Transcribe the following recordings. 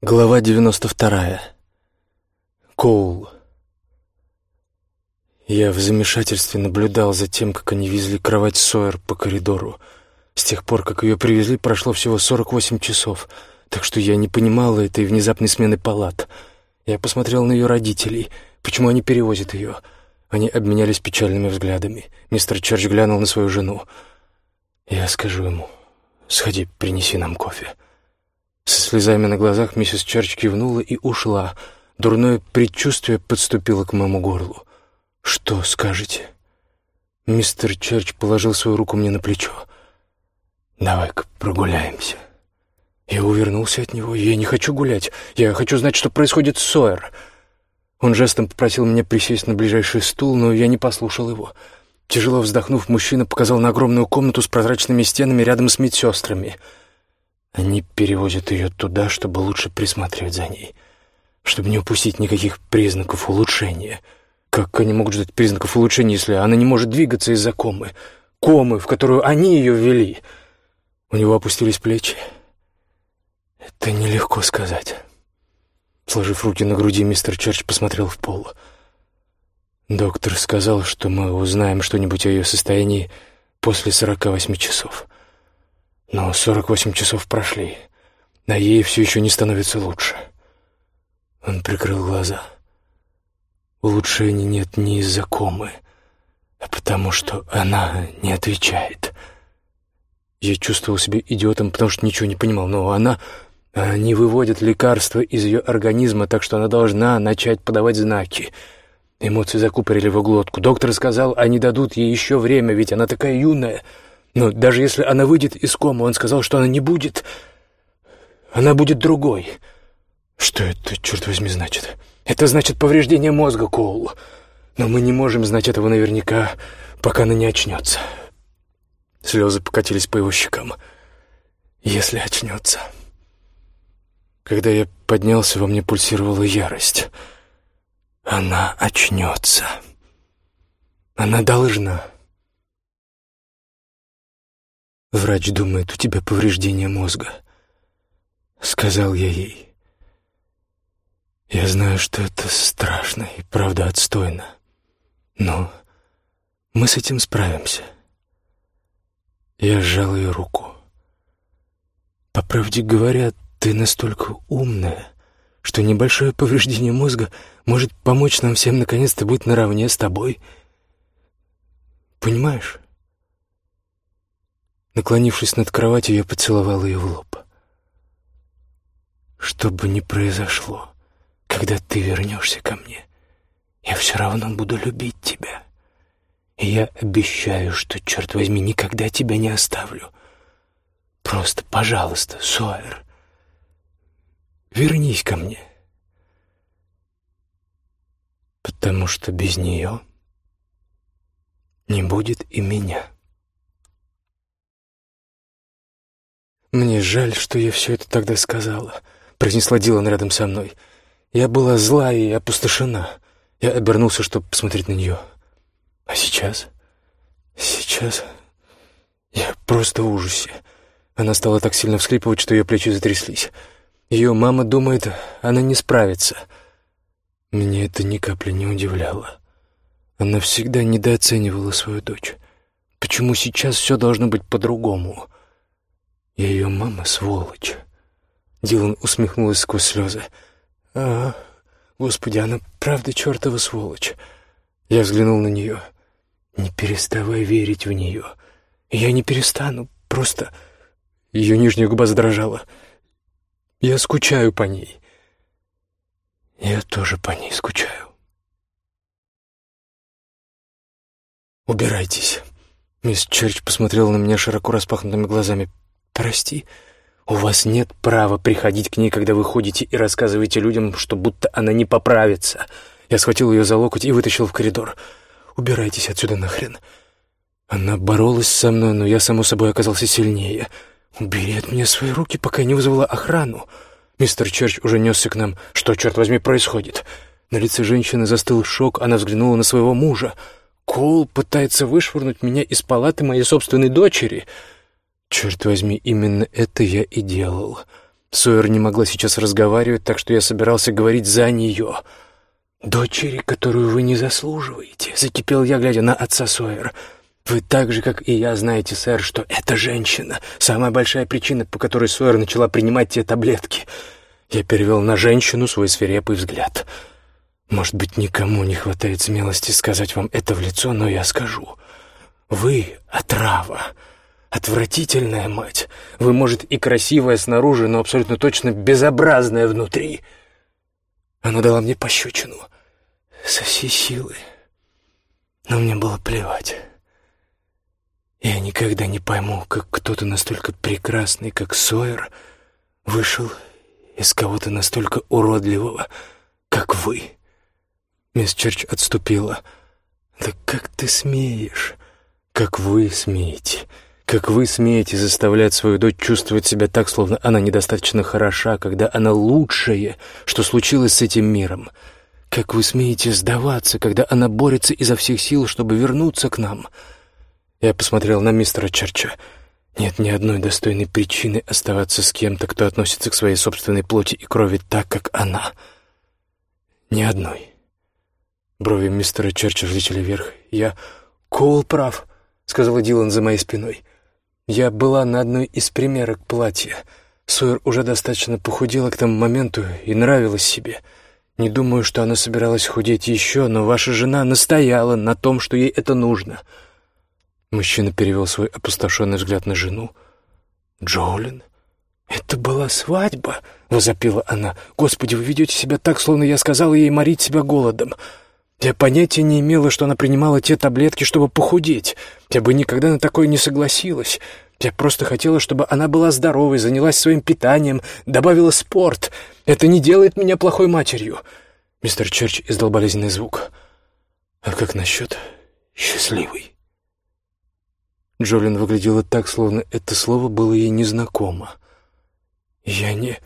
Глава 92. Коул. Я в замешательстве наблюдал за тем, как они везли кровать Сойер по коридору. С тех пор, как ее привезли, прошло всего 48 часов, так что я не понимал этой внезапной смены палат. Я посмотрел на ее родителей. Почему они перевозят ее? Они обменялись печальными взглядами. Мистер Черч глянул на свою жену. Я скажу ему, сходи, принеси нам кофе. Со слезами на глазах миссис Черч кивнула и ушла. Дурное предчувствие подступило к моему горлу. «Что скажете?» Мистер Черч положил свою руку мне на плечо. «Давай-ка прогуляемся». Я увернулся от него. «Я не хочу гулять. Я хочу знать, что происходит с Сойер». Он жестом попросил меня присесть на ближайший стул, но я не послушал его. Тяжело вздохнув, мужчина показал на огромную комнату с прозрачными стенами рядом с медсестрами — они перевозят ее туда, чтобы лучше присматривать за ней, чтобы не упустить никаких признаков улучшения. Как они могут ждать признаков улучшения, если она не может двигаться из-за комы? Комы, в которую они ее ввели. У него опустились плечи. Это нелегко сказать. Сложив руки на груди, мистер Черч посмотрел в пол. Доктор сказал, что мы узнаем что-нибудь о ее состоянии после сорока восьми часов. Но 48 часов прошли, а ей все еще не становится лучше. Он прикрыл глаза. Улучшений нет не из-за комы, а потому что она не отвечает. Я чувствовал себя идиотом, потому что ничего не понимал, но она... Они выводят лекарства из ее организма, так что она должна начать подавать знаки. Эмоции закупорили его глотку. Доктор сказал, они дадут ей еще время, ведь она такая юная — но даже если она выйдет из комы, он сказал, что она не будет... Она будет другой. Что это, черт возьми, значит? Это значит повреждение мозга, Коул. Но мы не можем знать этого наверняка, пока она не очнется. Слезы покатились по его щекам. Если очнется. Когда я поднялся, во мне пульсировала ярость. Она очнется. Она должна... Врач думает, у тебя повреждение мозга. Сказал я ей. Я знаю, что это страшно и правда отстойно. Но мы с этим справимся. Я сжал ее руку. По правде говоря, ты настолько умная, что небольшое повреждение мозга может помочь нам всем наконец-то быть наравне с тобой. Понимаешь? Наклонившись над кроватью, я поцеловал ее в лоб. «Что бы ни произошло, когда ты вернешься ко мне, я все равно буду любить тебя. И я обещаю, что, черт возьми, никогда тебя не оставлю. Просто, пожалуйста, Сойер, вернись ко мне, потому что без нее не будет и меня». «Мне жаль, что я все это тогда сказала», — произнесла Дилан рядом со мной. «Я была зла и опустошена. Я обернулся, чтобы посмотреть на нее. А сейчас? Сейчас? Я просто в ужасе». Она стала так сильно всхлипывать, что ее плечи затряслись. Ее мама думает, она не справится. Меня это ни капли не удивляло. Она всегда недооценивала свою дочь. Почему сейчас все должно быть по-другому?» Я ее мама сволочь. Дилан усмехнулась сквозь слезы. А, господи, она правда чертова сволочь. Я взглянул на нее. Не переставай верить в нее. Я не перестану, просто... Ее нижняя губа задрожала. Я скучаю по ней. Я тоже по ней скучаю. «Убирайтесь». Мисс Черч посмотрела на меня широко распахнутыми глазами. «Прости, у вас нет права приходить к ней, когда вы ходите и рассказываете людям, что будто она не поправится». Я схватил ее за локоть и вытащил в коридор. «Убирайтесь отсюда нахрен». Она боролась со мной, но я, само собой, оказался сильнее. «Убери от меня свои руки, пока не вызвала охрану». Мистер Черч уже несся к нам. «Что, черт возьми, происходит?» На лице женщины застыл шок, она взглянула на своего мужа. «Кол пытается вышвырнуть меня из палаты моей собственной дочери». Черт возьми, именно это я и делал. Сойер не могла сейчас разговаривать, так что я собирался говорить за нее. «Дочери, которую вы не заслуживаете», — закипел я, глядя на отца Сойера. «Вы так же, как и я, знаете, сэр, что эта женщина — самая большая причина, по которой Сойер начала принимать те таблетки». Я перевел на женщину свой свирепый взгляд. «Может быть, никому не хватает смелости сказать вам это в лицо, но я скажу. Вы — отрава». Отвратительная мать. Вы, может, и красивая снаружи, но абсолютно точно безобразная внутри. Она дала мне пощечину со всей силы. Но мне было плевать. Я никогда не пойму, как кто-то настолько прекрасный, как Сойер, вышел из кого-то настолько уродливого, как вы. Мисс Черч отступила. «Да как ты смеешь? Как вы смеете?» Как вы смеете заставлять свою дочь чувствовать себя так, словно она недостаточно хороша, когда она лучшее, что случилось с этим миром? Как вы смеете сдаваться, когда она борется изо всех сил, чтобы вернуться к нам? Я посмотрел на мистера Черча. Нет ни одной достойной причины оставаться с кем-то, кто относится к своей собственной плоти и крови так, как она. Ни одной. Брови мистера Черча взлетели вверх. Я... Коул прав, — сказала Дилан за моей спиной. Я была на одной из примерок платья. Сойер уже достаточно похудела к тому моменту и нравилась себе. Не думаю, что она собиралась худеть еще, но ваша жена настояла на том, что ей это нужно. Мужчина перевел свой опустошенный взгляд на жену. «Джоулин? Это была свадьба?» — возопила она. «Господи, вы ведете себя так, словно я сказала ей морить себя голодом. Я понятия не имела, что она принимала те таблетки, чтобы похудеть. Я бы никогда на такое не согласилась. Я просто хотела, чтобы она была здоровой, занялась своим питанием, добавила спорт. Это не делает меня плохой матерью. Мистер Черч издал болезненный звук. А как насчет счастливой? Джолин выглядела так, словно это слово было ей незнакомо. Я не...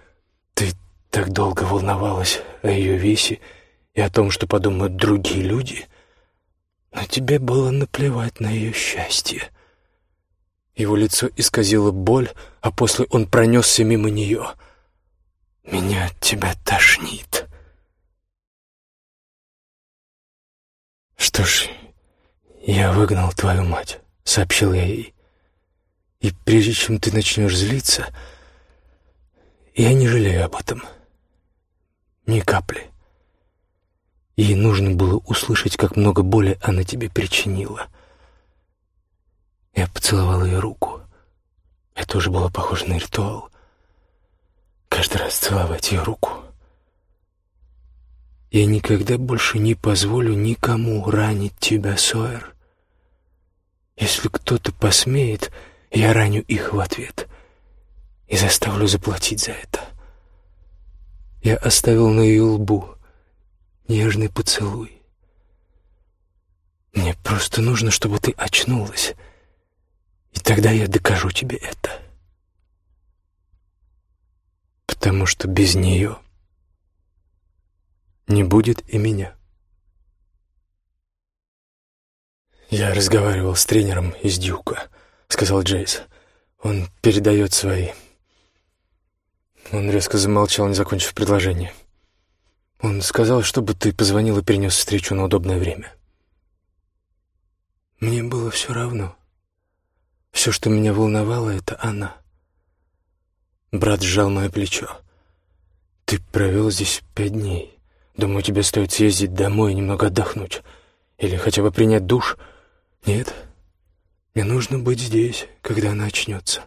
Ты так долго волновалась о ее весе, и о том, что подумают другие люди, но тебе было наплевать на ее счастье. Его лицо исказило боль, а после он пронесся мимо нее. «Меня от тебя тошнит». «Что ж, я выгнал твою мать», — сообщил я ей. «И прежде чем ты начнешь злиться, я не жалею об этом. Ни капли». Ей нужно было услышать, как много боли она тебе причинила. Я поцеловал ее руку. Это уже было похоже на ритуал. Каждый раз целовать ее руку. Я никогда больше не позволю никому ранить тебя, Сойер. Если кто-то посмеет, я раню их в ответ и заставлю заплатить за это. Я оставил на ее лбу нежный поцелуй. Мне просто нужно, чтобы ты очнулась, и тогда я докажу тебе это. Потому что без нее не будет и меня. «Я разговаривал с тренером из Дюка», — сказал Джейс. «Он передает свои...» Он резко замолчал, не закончив предложение. Он сказал, чтобы ты позвонил и перенес встречу на удобное время. Мне было все равно. Все, что меня волновало, это она. Брат сжал мое плечо. Ты провел здесь пять дней. Думаю, тебе стоит съездить домой и немного отдохнуть. Или хотя бы принять душ. Нет, мне нужно быть здесь, когда она очнется.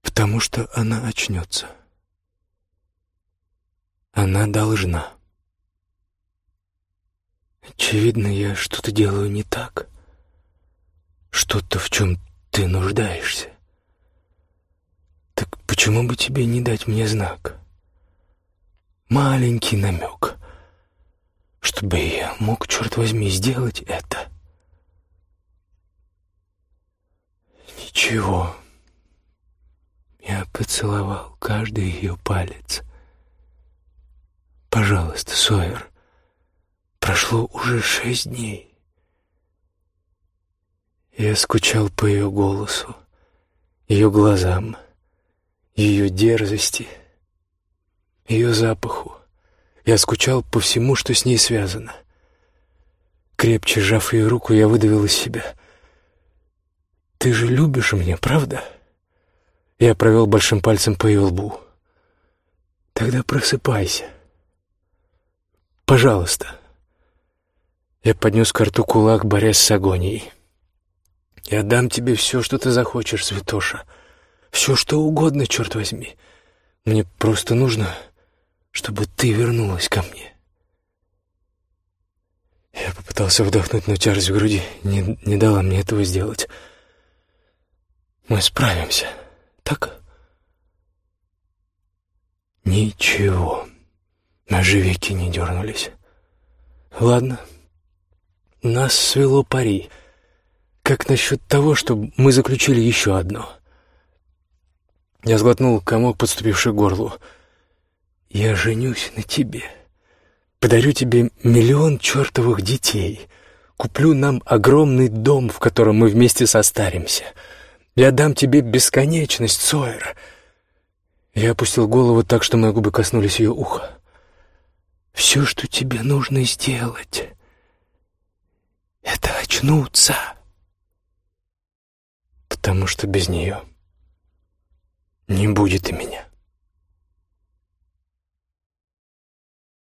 Потому что она очнется. Она должна. Очевидно, я что-то делаю не так. Что-то, в чем ты нуждаешься. Так почему бы тебе не дать мне знак? Маленький намек, чтобы я мог, черт возьми, сделать это. Ничего. Я поцеловал каждый ее палец — Пожалуйста, Сойер. Прошло уже шесть дней. Я скучал по ее голосу, ее глазам, ее дерзости, ее запаху. Я скучал по всему, что с ней связано. Крепче сжав ее руку, я выдавил из себя. «Ты же любишь меня, правда?» Я провел большим пальцем по ее лбу. «Тогда просыпайся. Пожалуйста». Я поднес к рту кулак, борясь с агонией. «Я дам тебе все, что ты захочешь, Святоша. Все, что угодно, черт возьми. Мне просто нужно, чтобы ты вернулась ко мне». Я попытался вдохнуть, но тяжесть в груди не, не дала мне этого сделать. «Мы справимся, так?» «Ничего». Наши веки не дернулись. «Ладно, нас свело пари. Как насчет того, чтобы мы заключили еще одно?» Я сглотнул комок, подступивший к горлу. «Я женюсь на тебе. Подарю тебе миллион чертовых детей. Куплю нам огромный дом, в котором мы вместе состаримся. Я дам тебе бесконечность, Сойер». Я опустил голову так, что мои губы коснулись ее уха. «Все, что тебе нужно сделать...» это очнуться. Потому что без нее не будет и меня.